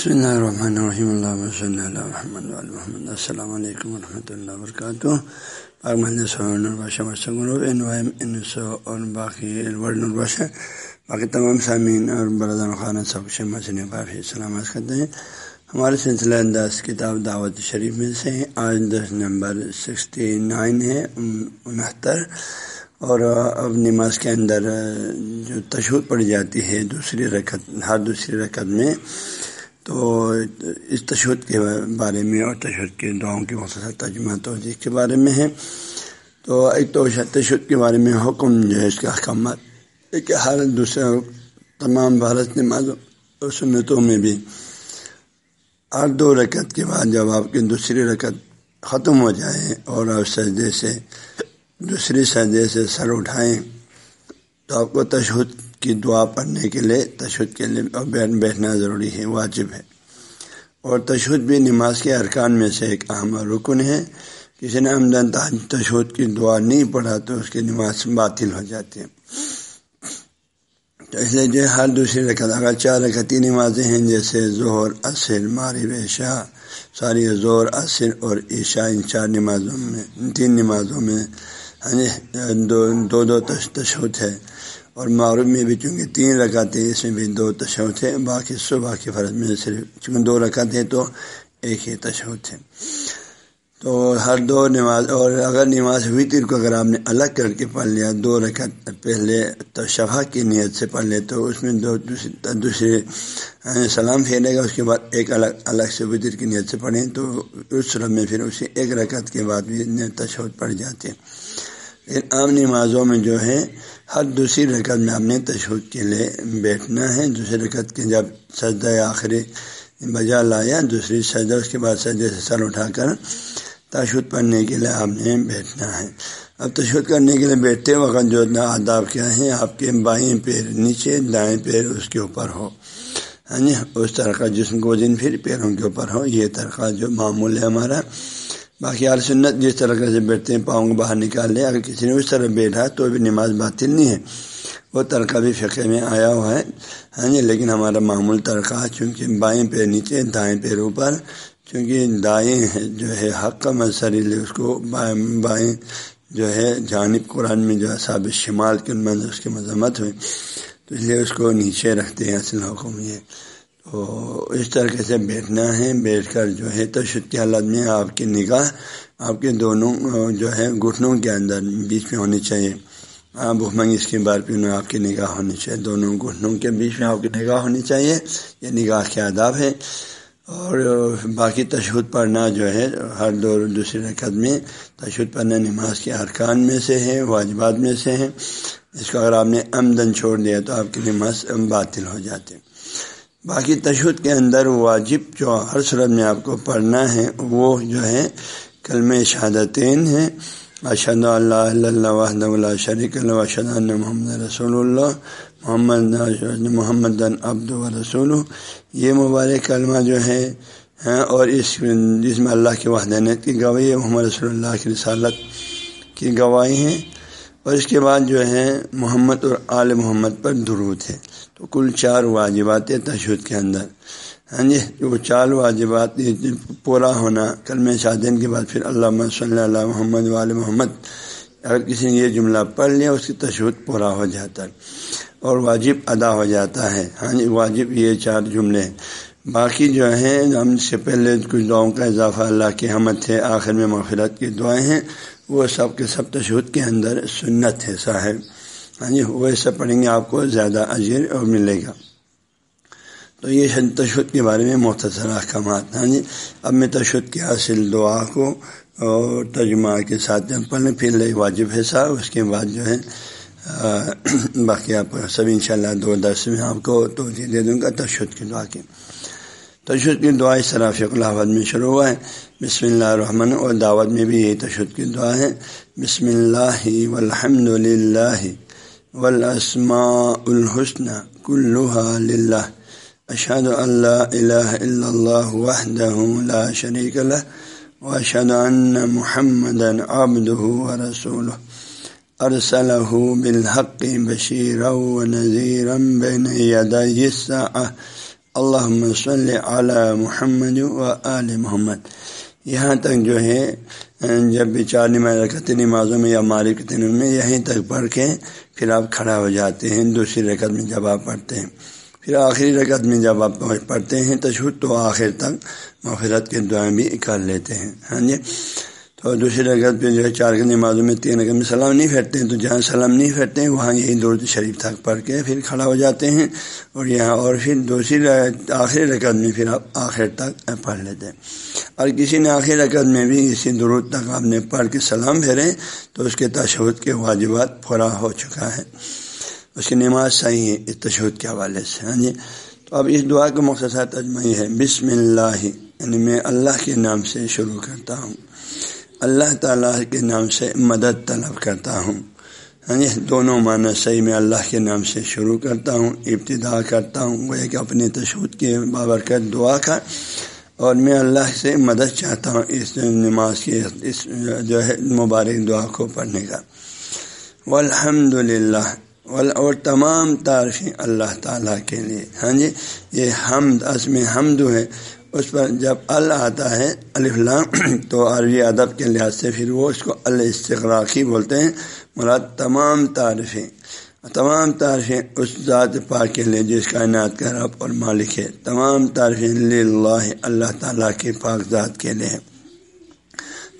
بسم اللہ الرحمن الرحیم اللہ صلی اللہ محمد محمد السلام علیکم ورحمۃ اللہ وبرکاتہ اور باقی باقی تمام سامعین اور برادر خانہ سب سے کافی سلامت کرتے ہیں ہمارے سلسلہ انداز کتاب دعوت شریف میں سے آج دس نمبر سکسٹی نائن ہے انہتر اور اب نماز کے اندر جو تشہد پڑی جاتی ہے دوسری رکعت ہر دوسری رکعت میں تو اس تشہد کے بارے میں اور تشہد کے دعاؤں کے مختصر ترجمہ توجہ کے بارے میں ہے۔ تو ایک تو تشہد کے بارے میں حکم جو ہے اس کے احکامات کہ ہر دوسرے تمام بھارت نمازوں اور سنتوں میں بھی۔ ہر دو رکعت کے بعد جب آپ کی دوسری رکعت ختم ہو جائے اور آپ سجدے سے دوسری سجدے سے سر اٹھائیں، تو آپ کو تشہد کی دعا پڑھنے کے لیے تشہد کے لیے بیٹھنا ضروری ہے، واجب ہے۔ اور تشہد بھی نماز کے ارکان میں سے ایک اہم رکن ہے۔ کسی نے آمدن تشہد کی دعا نہیں پڑھا تو اس کی نماز باطل ہو جاتی ہے۔ تو اس لیے جو ہر دوسری رکعت، اگر چار رکعتی نمازیں ہیں، جیسے زہر عصر مارب عشاء، ساری زور عصر اور عشاء، ان چار نمازوں میں، تین نمازوں میں ہاں جی دو دو تشہد ہے۔ اور معروف میں بھی چونکہ تین رکعتیں اس میں بھی دو تشہد تھے باقی صبح کے فرض میں صرف چونکہ دو رکعتیں تو ایک ہی تشہد تھے تو ہر دو نماز، اور اگر نماز ہوئی تیر کو اگر آپ نے الگ کر کے پڑھ لیا، دو رکعت پہلے تو شفا کی نیت سے پڑھ لے، تو اس میں دو دوسرے سلام پھیرے گا اس کے بعد ایک الگ الگ سے وطر کی نیت سے پڑھیں، تو اس صورت میں پھر اسی ایک رکعت کے بعد بھی تشہد پڑھ جاتے ہیں۔ لیکن عام نمازوں میں جو ہے ہر دوسری رکعت میں آپ نے تشہد کے لیے بیٹھنا ہے۔ دوسری رکعت کے جب سجدہ آخری بجا لایا، دوسری سجدہ، اس کے بعد سجدے سے سر اٹھا کر تشہد پڑھنے کے لیے آپ نے بیٹھنا ہے۔ اب تشہد کرنے کے لیے بیٹھتے وقت جو آداب کیا ہے آپ کے بائیں پیر نیچے، دائیں پیر اس کے اوپر ہو۔ ہاں جی اس طرح کا جسم کو دن پھر پیروں کے اوپر ہو، یہ طرح جو معمول ہے ہمارا۔ باقی عال سنت جس طرح سے بیٹھتے ہیں، پاؤں کو باہر نکال لیں، اگر کسی نے اس طرح بیٹھا تو بھی نماز باطل نہیں ہے۔ وہ ترقہ بھی فقے میں آیا ہوا ہے۔ ہاں جی لیکن ہمارا معمول ترقہ چونکہ بائیں پیر نیچے، دائیں پیر اوپر۔ چونکہ دائیں جو ہے، حق کا مذہری لے اس کو بائیں بائیں جو ہے، جانب قرآن میں جو ہے، ثابت شمال کے اس کی مذمت ہوئی۔ تو اس لیے اس کو نیچے رکھتے ہیں، اصل حکم یہ۔ تو اس طریقے سے بیٹھنا ہے، بیٹھ کر جو ہے تو کی حالت میں آپ کی نگاہ آپ کے دونوں جو ہے گھٹنوں کے اندر بیچ میں ہونی چاہیے۔ آپ بھوک اس کے بار پہ آپ کی نگاہ ہونی چاہیے۔ دونوں گھٹنوں کے بیچ میں آپ کی نگاہ ہونی چاہیے۔ یہ نگاہ کے آداب ہے۔ اور باقی تشہد پڑھنا جو ہے ہر دو دوسرے رکعت میں تشہد پڑھنا نماز کے ارکان میں سے ہے، واجبات میں سے ہے۔ اس کو اگر آپ نے آمدن چھوڑ دیا تو آپ کی نماز باطل ہو جاتے باقی تشہد کے اندر واجب جو ہر صورت میں آپ کو پڑھنا ہے، وہ جو ہے کلم شہادتین ہیں اشد اللہ اللہ وحد اللہ شریک اللہ وشد محمد رسول اللہ، محمد محمد عبد و رسول یہ مبارک کلمہ جو ہے ہاں، اور اس جس میں اللہ کی وحدانیت کی گواہی ہے، محمد رسول اللہ کی رسالت کی گواہی ہیں اور اس کے بعد جو ہے محمد اور آل محمد پر درود ہے۔ تو کل چار واجبات تشہد کے اندر۔ ہاں جی وہ چار واجبات پورا ہونا کل میں شادین کے بعد پھر اللہ صلی اللہ محمد وال محمد۔ اگر کسی نے یہ جملہ پڑھ لیا، اس کی تشہد پورا ہو جاتا ہے اور واجب ادا ہو جاتا ہے۔ ہاں جی واجب یہ چار جملے باقی جو ہیں، ہم سے پہلے کچھ دعاؤں کا اضافہ اللہ کی حمد ہے آخر میں مغفرت کی دعائیں ہیں۔ وہ سب کے سب تشہد کے اندر سنت ہے صاحب۔ یعنی ہاں جی وہ سب پڑھیں گے آپ کو زیادہ اجیر اور ملے گا۔ تو یہ تشدد کے بارے میں مختصر احکامات ہاں جی اب میں تشدد کی حاصل دعا کو اور ترجمہ کے ساتھ پڑھنے پھر واجب ہے صاحب۔ اس کے بعد جو ہے باقی آپ سب ان شاء اللہ دو درس میں آپ کو توجہ دے دوں گا تشدد کی دعا کی تشدد کی دعا اس طرح فق الحمد میں شروع ہوا ہے بسم اللہ الرحمن اور دعوت میں بھی یہی تشدد کی دعا ہے بسم اللہ والحمد للہ والاسماء الحسن كلها لله اشهد ان لا اله الا الله وحده لا شريك له واشهد ان محمدا عبده ورسوله ارسله بالحق بشيرا ونذيرا بين يدي الساعه اللہ صلی علی محمد و آل محمد۔ یہاں تک جو ہے، جب بھی چار نماز رکھتے نمازوں میں یا مالک دنوں میں، یہیں تک پڑھ کے پھر آپ کھڑا ہو جاتے ہیں، دوسری رکعت میں جب آپ پڑھتے ہیں۔ پھر آخری رکعت میں جب آپ پڑھتے ہیں، تشہد تو آخر تک مغفرت کے دعائیں بھی کر لیتے ہیں۔ ہاں جی؟ تو دوسری رگت پہ جو ہے چار کی نمازوں میں تین رگت میں سلام نہیں پھیرتے ہیں، تو جہاں سلام نہیں پھیرتے ہیں، وہاں یہی درد شریف تک پڑھ کے پھر کھڑا ہو جاتے ہیں اور یہاں اور پھر دوسری آخری رکعت میں پھر آپ آخر تک پڑھ لیتے ہیں۔ اور کسی نے آخری رکعت میں بھی اسی درود تک آپ نے پڑھ کے سلام پھیرے، تو اس کے تشہد کے واجبات پورا ہو چکا ہے۔ اس کی نماز صحیح ہے، اس تشہد کے حوالے سے ہاں جی؟ تو اب اس دعا کا مختصر تجمہ ہے، بسم اللہ یعنی میں اللہ کے نام سے شروع کرتا ہوں۔ اللہ تعالیٰ کے نام سے مدد طلب کرتا ہوں۔ ہاں جی دونوں معنی صحیح میں اللہ کے نام سے شروع کرتا ہوں، ابتدا کرتا ہوں، وہ ایک اپنے تشود کے بابرکت دعا کا۔ اور میں اللہ سے مدد چاہتا ہوں اس نماز کی اس جو ہے مبارک دعا کو پڑھنے کا۔ والحمد للہ اور تمام تعریفیں اللہ تعالیٰ کے لیے۔ ہاں جی یہ حمد، عزم حمد ہے۔ اس پر جب ال آتا ہے الفلام تو عربی ادب کے لحاظ سے پھر وہ اس کو الاستغراقی بولتے ہیں۔ مراد تمام تعریفیں۔ تمام تعریفیں اس ذات پاک کے لیے جس کائنات کا رب اور مالک ہے۔ تمام تعریفیں اللہ اللہ تعالیٰ کے پاک ذات کے لیے۔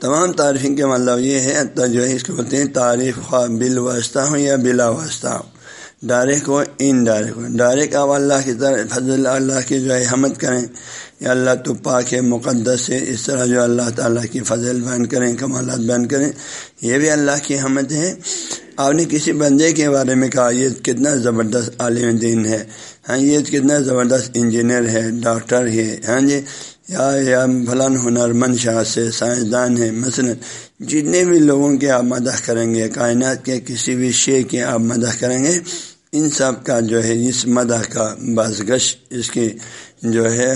تمام تعریفیں کے مطلب یہ ہے، جو ہے اس کو بولتے ہیں تعریف خواہ بال واسطہ ہوں یا بلا واسطہ ہو ڈائریکٹ ہو ان ڈائریکٹ ہو ڈائریکٹ آپ اللہ کی طرح فضل اللہ کی جو ہے حمد کریں یا اللہ تو پاک ہے مقدس ہے اس طرح جو اللہ تعالیٰ کی فضل بیان کریں کمالات بیان کریں یہ بھی اللہ کی حمد ہے آپ نے کسی بندے کے بارے میں کہا یہ کتنا زبردست عالم دین ہے ہاں یہ کتنا زبردست انجینئر ہے ڈاکٹر ہے ہاں جی یا یا فلاں ہنر مند شاہ سے سائنسدان ہے مثلا جتنے بھی لوگوں کے آپ مدح کریں گے کائنات کے کسی بھی شے کے آپ مدح کریں گے ان سب کا جو ہے اس مدح کا بازگش اس کی جو ہے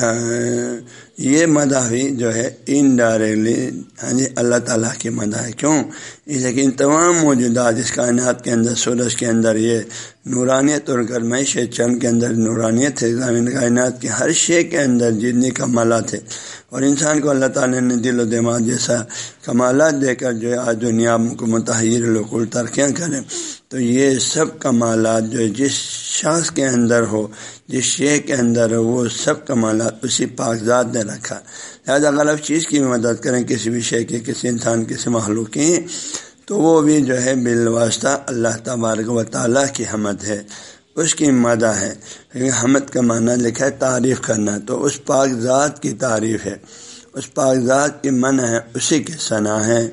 یہ مدح بھی جو ہے انڈائریکٹلی ہاں جی اللہ تعالیٰ کی مدح ہے کیوں؟ اس لیے کہ ان تمام موجودات اس کائنات کے اندر، سورج کے اندر، یہ نورانیت اور گرمائش چند کے اندر نورانیت ہے کائنات کے ہر شے کے اندر جتنی کمالات ہے اور انسان کو اللہ تعالیٰ نے دل و دماغ جیسا کمالات دے کر جو ہے، آج دنیا کو متحر لوکل ترقیاں کریں. تو یہ سب کمالات جو جس شخص کے اندر ہو، جس شے کے اندر ہو، وہ سب کمالات اسی پاکزات نے رکھا۔ لہٰذا غلط چیز کی بھی مدد کریں، کسی بھی شے کی، کسی انسان کسی مخلوق کی تو وہ بھی جو ہے بالواسطہ اللہ تبارک و تعالیٰ کی حمد ہے۔ اس کی مدہ ہے۔ حمد کا معنی لکھا ہے تعریف کرنا۔ تو اس پاک ذات کی تعریف ہے۔ اس پاک ذات کی من ہے، اسی کی ثنا ہے۔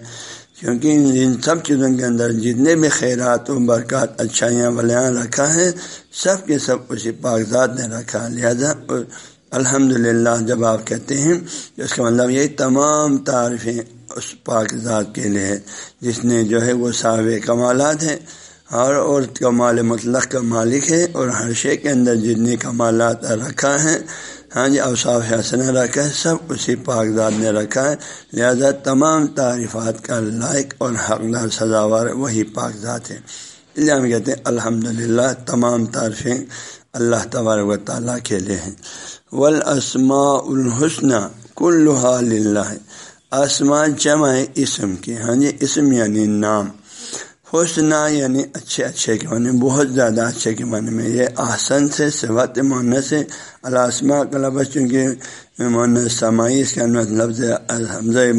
کیونکہ ان سب چیزوں کے اندر جتنے بھی خیرات و برکات، اچھائیاں، ولیاں رکھا ہے سب کے سب اسی ذات نے رکھا، لہذا الحمد للہ جب آپ کہتے ہیں، اس کا مطلب یہی تمام تعریفیں اس پاک ذات کے لیے جس نے جو ہے وہ صاحب کمالات ہیں ہر اور کمال مطلق کا مالک ہے اور ہر شے کے اندر جتنے کمالات رکھا ہے ہاں جی اوصاف حسن رکھا ہے، سب اسی ذات نے رکھا ہے، لہذا تمام تعریفات کا لائق اور حقدار سزاوار وہی ذات ہے اس ہم کہتے ہیں الحمد للہ تمام تعریفیں اللہ تبارک و تعالیٰ کے لیے ہیں۔ ولاسماء الحسن کل اللہ آسما جمع اسم کے ہاں جی اسم یعنی نام۔ حسنہ یعنی اچھے اچھے کے معنی، بہت زیادہ اچھے کے معنی میں۔ یہ آسن سے صفت معنی سے۔ الاسما کا لفظ چونکہ معنی سماعی اس کے اندر لفظ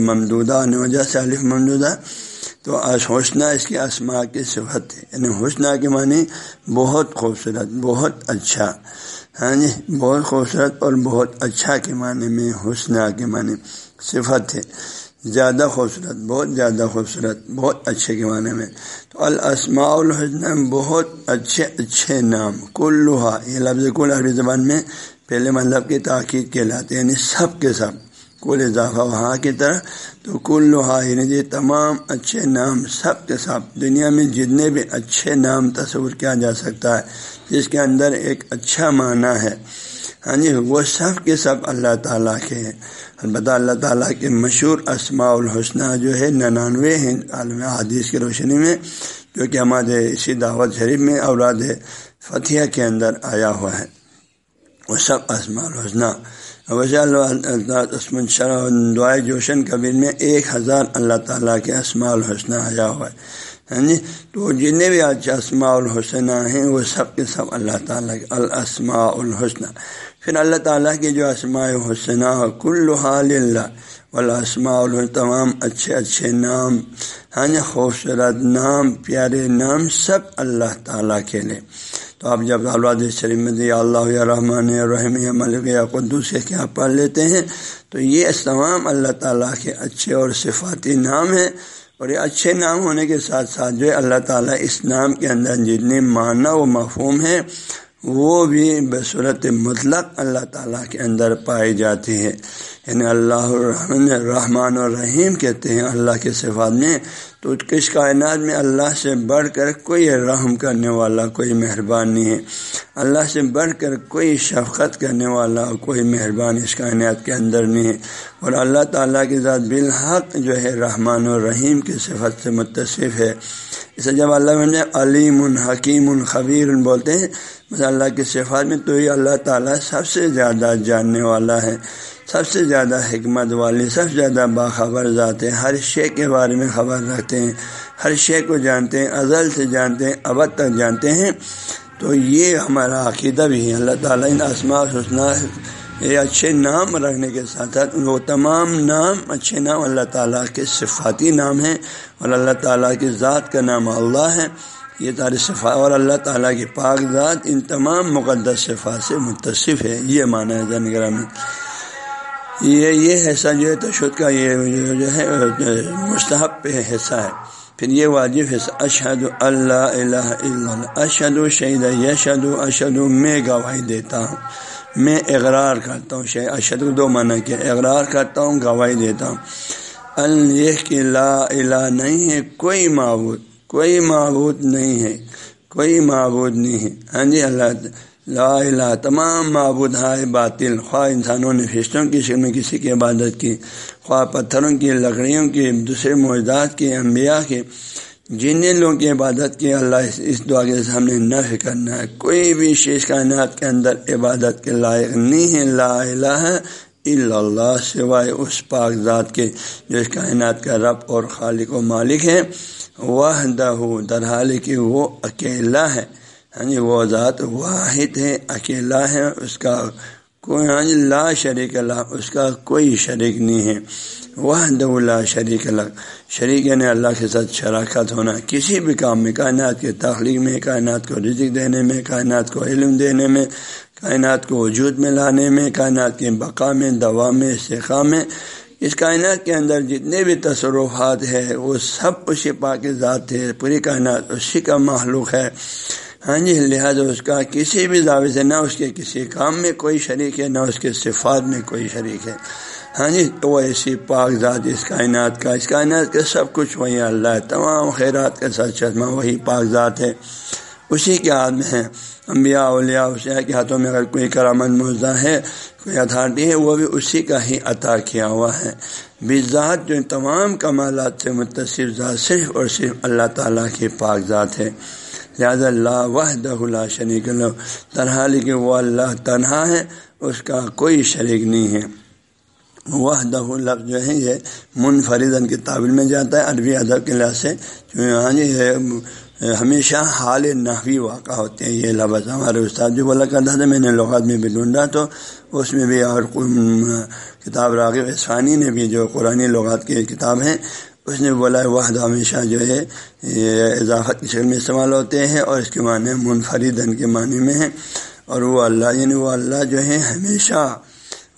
ممدودہ آنے وجہ سے الف ممدودہ۔ تو حسنہ اس کی اسما کی صفت ہے۔ یعنی حسنہ کے معنی بہت خوبصورت، بہت اچھا۔ ہاں جی بہت خوبصورت اور بہت اچھا کے معنی میں حسنہ کے معنی صفت ہے۔ زیادہ خوبصورت، بہت زیادہ خوبصورت، بہت اچھے کے معنی میں۔ تو الاسماء الحسن بہت اچھے اچھے نام۔ کل لوہا یہ لفظ کل عربی زبان میں پہلے مطلب کی تاکید کہلاتے یعنی سب کے سب۔ کل اضافہ وہاں کی طرح تو کل لوہا یعنی تمام اچھے نام سب کے سب دنیا میں جتنے بھی اچھے نام تصور کیا جا سکتا ہے، جس کے اندر ایک اچھا معنی ہے۔ ہاں جی وہ سب کے سب اللہ تعالیٰ کے ہیں۔ البتہ اللہ تعالیٰ کے مشہور اسماع الحسنہ جو ہے، ننانوے ہیں عالم حدیث کی روشنی میں، جو کہ ہمارے اسی دعوت شریف میں اوراد فتح کے اندر آیا ہوا ہے۔ وہ سب اسماء الحسنہ ویسے اللہ شرح دعائے جوشن کبیر میں ایک ہزار اللہ تعالیٰ کے اسماع الحسنہ آیا ہوا ہے۔ ہاں جی تو جتنے بھی آج اسماء الحسنہ ہیں، وہ سب کے سب اللہ تعالیٰ کے الاسماء الحسنہ۔ پھر اللہ تعالیٰ کے جو اسماء الحسنہ کل حال اللہ والاسماء الحسن تمام اچھے اچھے نام ہاں جی خوبصورت نام، پیارے نام، سب اللہ تعالیٰ کے لیے۔ تو آپ جب الواد شریمد اللہ رحمٰن الرحم ملک، یا قدوس کے کیا پڑھ لیتے ہیں، تو یہ تمام اللہ تعالیٰ کے اچھے اور صفاتی نام ہیں۔ اور یہ اچھے نام ہونے کے ساتھ ساتھ جو ہے، اللہ تعالیٰ اس نام کے اندر جتنے معنی و مفہوم ہیں، وہ بھی بصورت مطلق اللہ تعالیٰ کے اندر پائی جاتی ہے یعنی اللہ الرحمن الرحمٰن الرحیم کہتے ہیں، اللہ کے صفات میں۔ تو کس کائنات میں اللہ سے بڑھ کر کوئی رحم کرنے والا کوئی مہربان نہیں ہے۔ اللہ سے بڑھ کر کوئی شفقت کرنے والا کوئی مہربان اس کائنات کے اندر نہیں ہے۔ اور اللہ تعالیٰ کی ذات بالحق جو ہے رحمان الرحیم کی صفت سے متصف ہے۔ اسے جب اللہ علیم الحکیم الخبیر بولتے ہیں بس اللہ کی صفات میں تو یہ اللہ تعالیٰ سب سے زیادہ جاننے والا ہے۔ سب سے زیادہ حکمت والی سب سے زیادہ باخبر ذات ہیں، ہر شے کے بارے میں خبر رکھتے ہیں، ہر شے کو جانتے ہیں، ازل سے جانتے ہیں، ابد تک جانتے ہیں۔ تو یہ ہمارا عقیدہ بھی ہے۔ اللہ تعالیٰ ان اسماء حسنہ یہ اچھے نام رکھنے کے ساتھ ساتھ وہ تمام نام اچھے نام اللہ تعالیٰ کے صفاتی نام ہیں اور اللہ تعالیٰ کی ذات کا نام اللہ ہے۔ یہ تاریخ صفا اور اللہ تعالیٰ کی پاک ذات ان تمام مقدس صفات سے متصف ہے۔ یہ معنی ہے زنگرہ میں یہ یہ حصہ جو ہے تشدد کا، یہ جو ہے، مستحب پہ حصہ ہے۔ پھر یہ واجب حصہ اشد اللہ الہ اللہ اشد و شہید یشد اشد میں گواہی دیتا ہوں۔ میں اقرار کرتا ہوں شہ اشد دو معنی کے اقرار کرتا ہوں، گواہی دیتا ہوں۔ اللہ کہ لا الہ نہیں ہے، کوئی معبود کوئی معبود نہیں ہے، کوئی معبود نہیں ہے۔ ہاں جی اللہ لا الہ تمام معبود ہائے باطل، خواہ انسانوں نے فشتوں کی شکل میں کسی کی عبادت کی، خواہ پتھروں کی، لکڑیوں کی، دوسرے موجودات کی انبیاء کے جن لوگوں کی عبادت کی، اللہ اس دعا کے سامنے نفع کرنا ہے۔ کوئی بھی شیش کائنات کے اندر عبادت کے لائق نہیں ہے۔ لا الہ الا اللہ، سوائے اس پاک ذات کے، جو اس کائنات کا رب اور خالق و مالک ہے۔ وہ دہ درحال کہ وہ اکیلا ہے۔ ہاں جی وہ ذات واحد ہے، اکیلا ہے، اس کا کوئی ہاں جی لا شریک اللہ اس کا کوئی شریک نہیں ہے۔ وہ لا شریک اللہ شریک یعنی اللہ کے ساتھ شراکت ہونا۔ کسی بھی کام میں، کائنات کے تخلیق میں، کائنات کو رزق دینے میں، کائنات کو علم دینے میں، کائنات کو وجود میں لانے میں، کائنات کے بقا میں، دوا میں استحقام میں۔ اس کائنات کے اندر جتنے بھی تصرفات ہے وہ سب اسی پاک ذات ہے، پوری کائنات اسی کا معلوق ہے۔ ہاں جی لہٰذا اس کا کسی بھی دعوے سے، نہ اس کے کسی کام میں کوئی شریک ہے، نہ اس کے صفات میں کوئی شریک ہے۔ ہاں جی تو وہ ایسی پاک ذات، اس کائنات کا، اس کائنات کا سب کچھ وہی اللہ ہے۔ تمام خیرات کا سچ چشمہ وہی پاک ذات ہے۔ اسی کے ہاتھ میں ہے انبیاء، اولیاء اسے کے ہاتھوں میں اگر کوئی کرامت موضاء ہے، کوئی اتھارٹی ہے، وہ بھی اسی کا ہی عطا کیا ہوا ہے۔ ذات جو تمام کمالات سے متصر ذات صرف اور صرف اللہ تعالیٰ کی پاک ذات ہے۔ لہٰذا اللہ وحدہ اللہ شریک اللہ تنہا لیکن وہ اللہ تنہا ہے، اس کا کوئی شریک نہیں ہے۔ وحدہ لفظ جو ہے، یہ منفردن کی تعبیر میں جاتا ہے، عربی ادب کے لحاظ سے ہاں جی ہمیشہ حال نحوی واقع ہوتے ہیں، یہ لفظ ہمارے استاد جو بولا کرتا تھا، میں نے لغات میں بھی ڈھونڈا تو، اس میں بھی اور کتاب راغب اسفانی نے بھی جو قرآن لغات کی کتاب ہیں اس نے بولا وحد ہمیشہ جو ہے اضافت کی شکل میں استعمال ہوتے ہیں اور اس کے معنی منفردن کے معنی میں ہے اور وہ اللہ یعنی وہ اللہ جو ہے ہمیشہ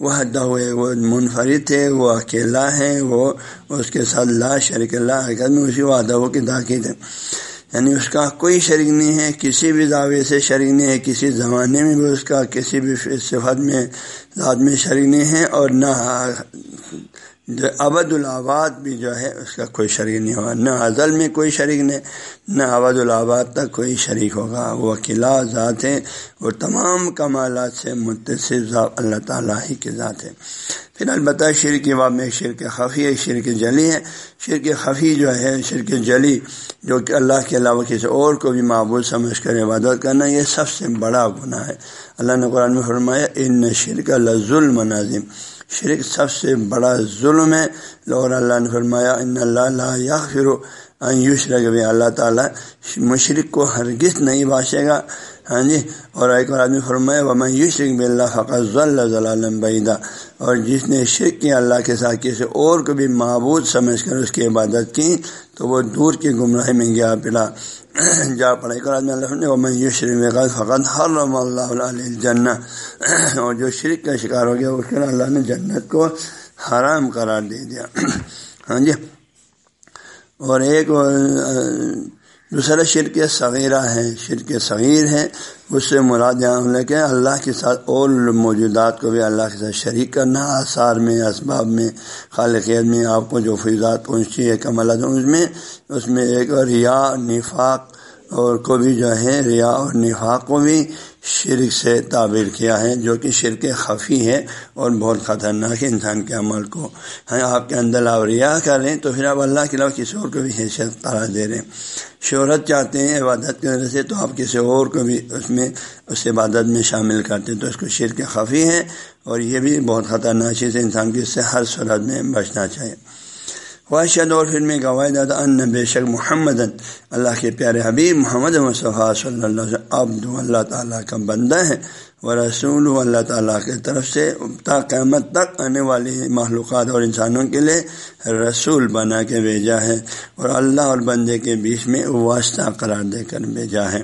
وہ ہوئے، وہ منفرد ہے، وہ اکیلا ہے، وہ اس کے ساتھ لا شریک اللہ حقیقت میں اسی وعدہ وہ کی تاکید ہے۔ یعنی اس کا کوئی شریک نہیں ہے، کسی بھی دعوے سے شریک نہیں ہے، کسی زمانے میں بھی اس کا، کسی بھی صفت میں، ذات میں شریک نہیں ہے اور نہ جو ابد الآباد بھی جو ہے، اس کا کوئی شریک نہیں ہوگا۔ نہ ازل میں کوئی شریک نہیں، نہ ابد الآباد تک کوئی شریک ہوگا۔ وہ قلعہ ذات ہے وہ تمام کمالات سے متصف ذات اللہ تعالیٰ ہی کے ذات ہے پھر البتہ شرک باب میں شرک خفی ہے، شرک جلی ہے۔ شرک خفی جو ہے، شرک جلی، جو کہ اللہ کے علاوہ کسی اور کو بھی معبود سمجھ کر عبادت کرنا، یہ سب سے بڑا گناہ ہے۔ اللہ نے قرآن میں فرمایا، ان شرک اللہ ظلم نازم شرک سب سے بڑا ظلم ہے۔ اور اللہ نے فرمایا، ان اللہ یا پھر یوشرک بھی اللہ تعالیٰ مشرق کو ہرگز نہیں باشے گا۔ ہاں جی؟ اور ایک اور آدمی فرمایا وما یوشرک بلّہ فقط ضلع بعیدہ اور جس نے شرک کیا اللہ کے ساتھ، کسی اور کو بھی معبود سمجھ کر اس کی عبادت کی، تو وہ دور کی گمراہی میں گیا پڑا۔ جا پڑا۔ ایک اور آدمی اللہ وما یوشرک فقط ہر اللہ علیہ جن اور جو شرک کا شکار ہو گیا، اس کے اللہ نے جنت کو حرام قرار دے دیا۔ ہاں جی؟ اور ایک دوسرا شرک صغیرہ ہے شرک صغیر ہے اس سے مراد یہاں کہ اللہ کے ساتھ اور موجودات کو بھی اللہ کے ساتھ شریک کرنا، آثار میں، اسباب میں خالقیت میں آپ کو جو فیضات پہنچتی ہے کمل اس میں اس میں ایک ریا، نفاق اور کو بھی جو ہے، ریا اور نفاق کو بھی شرک سے تعبیر کیا ہے، جو کہ شرک خفی ہے اور بہت خطرناک ہے انسان کے عمل کو۔ ہاں آپ کے اندر آپ ریا کر رہے ہیں تو پھر آپ اللہ کے علاوہ کسی اور کو بھی حیثیت قرار دے رہے ہیں۔ شہرت چاہتے ہیں، عبادت کی وجہ سے تو آپ کسی اور کو بھی اس میں، اس عبادت میں شامل کرتے ہیں۔ تو اس کو شرک خفی ہے اور یہ بھی بہت خطرناک چیز ہے انسان کی اس سے ہر صورت میں بچنا چاہیے۔ خواہشد اور پھر میں گواہ دادا ان بے شک محمد اللہ کے پیارے حبیب محمد مصطفیٰ صلی اللہ علیہ عبد اللہ تعالیٰ کا بندہ ہے وہ رسول اللہ تعالیٰ کی طرف سے تا قیامت تک آنے والی معلومات اور انسانوں کے لیے رسول بنا کے بھیجا ہے اور اللہ اور بندے کے بیچ میں واسطہ قرار دے کر بھیجا ہے۔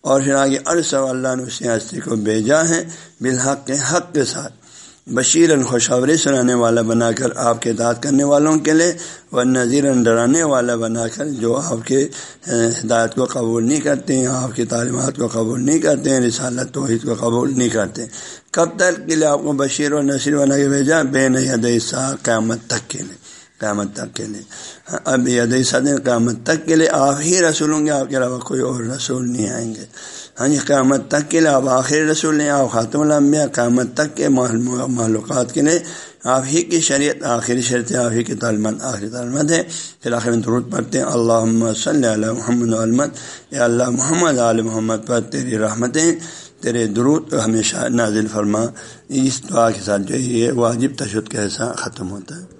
اور پھر آگے عرص اللہ نے اسی ہستی کو بھیجا ہے بالحق کے حق کے ساتھ۔ بشیر خوشخبری سنانے والا بنا کر آپ کے داد کرنے والوں کے لیے و نذیر ڈرانے والا بنا کر جو آپ کے ہدایت کو قبول نہیں کرتے ہیں، آپ کی تعلیمات کو قبول نہیں کرتے ہیں، رسالت توحید کو قبول نہیں کرتے کب تک کے لیے آپ کو بشیر و نصیر بنا کے بھیجا بے نہ قیامت تک کے لیے۔ قیامت تک کے لیے۔ اب ید صدر قیامت تک کے لیے آپ ہی رسول ہوں گے آپ کے علاوہ کوئی اور رسول نہیں آئیں گے۔ ہاں جی قیامت تک کے لیے آپ آخری رسول ہیں آپ خاتم الانبیاء، قیامت تک کے معلومات کے لیے آپ ہی کی شریعت، آخری شرط آپ ہی کی تعلیمات آخری تعلیمات ہے پھر آخر میں درود پڑھتے ہیں اللہ صلی علیہ محمد علمت یا اللہ محمد علیہ محمد پر تیری رحمتیں، تیرے درود ہمیشہ نازل فرما۔ اس دعا کے ساتھ جو یہ واجب تشدد کا ایسا ختم ہوتا ہے۔